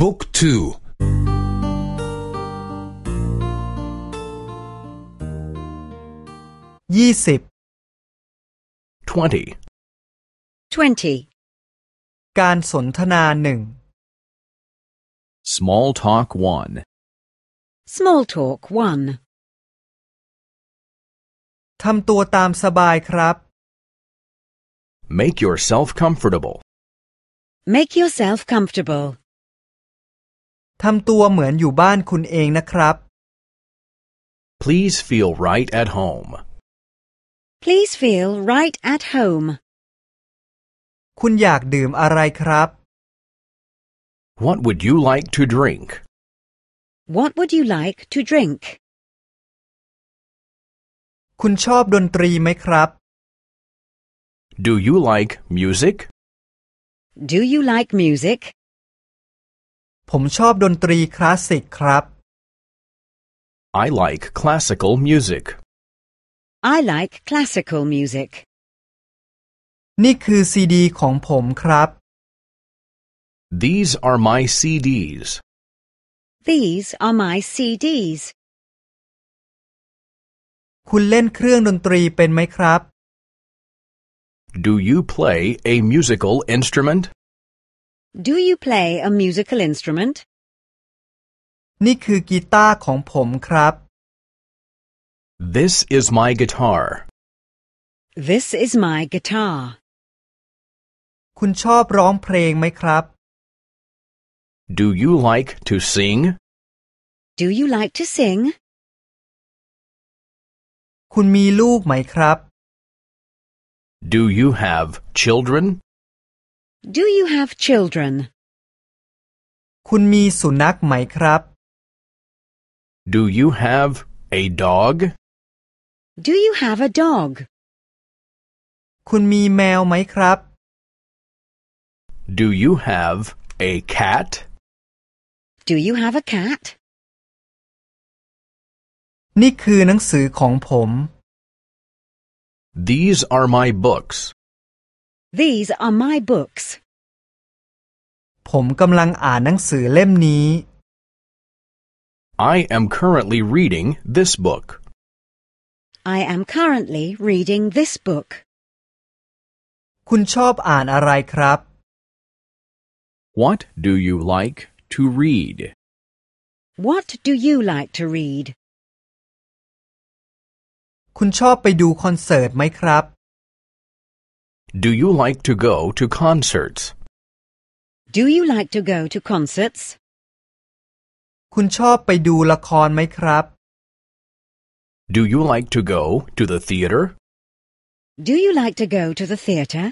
บุ๊กทูยี่สิบ twenty 20. การสนทนาหนึ่ง small talk one Small talk 1. ทำตัวตามสบายครับ make yourself comfortable Make yourself comfortable. ทำตัวเหมือนอยู่บ้านคุณเองนะครับ please feel right at home Please feel right at home. คุณอยากดื่มอะไรครับ what would you like to drink What would you like to drink? คุณชอบดนตรีไหมครับ do you like music Do you like music? ผมชอบดนตรีคลาสสิกครับ I like classical music I like classical music. นี่คือซีดีของผมครับ these are my CDs These are my CDs. คุณเล่นเครื่องดนตรีเป็นไหมครับ do you play a musical instrument Do you play a musical instrument? นี่คือกีตาร์ของผมครับ this is my guitar This is my guitar. คุณชอบร้องเพลงไหมครับ do you like to sing Do you like to sing? คุณมีลูกไหมครับ do you have children Do you have children? คุณมีสุนัขไหมครับ do you have a dog Do you have a dog? คุณมีแมวไหมครับ do you have a cat Do you have a cat? นี่คือหนังสือของผม these are my books These are my books. ผมกำลังอ่านหนังสือเล่มนี้ I am currently reading this book. I am currently reading this book. คุณชอบอ่านอะไรครับ What do you like to read? What do you like to read? คุณชอบไปดูคอนเสิร์ตไหมครับ Do you like to go to concerts? Do you like to go to concerts? คุณชอบไปดูละครไหมครับ Do you like to go to the theater? Do you like to go to the theatre?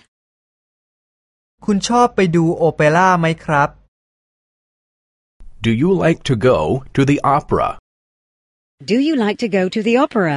คุณชอบไปดูโอเปร่าไหมครับ Do you like to go to the opera? Do you like to go to the opera?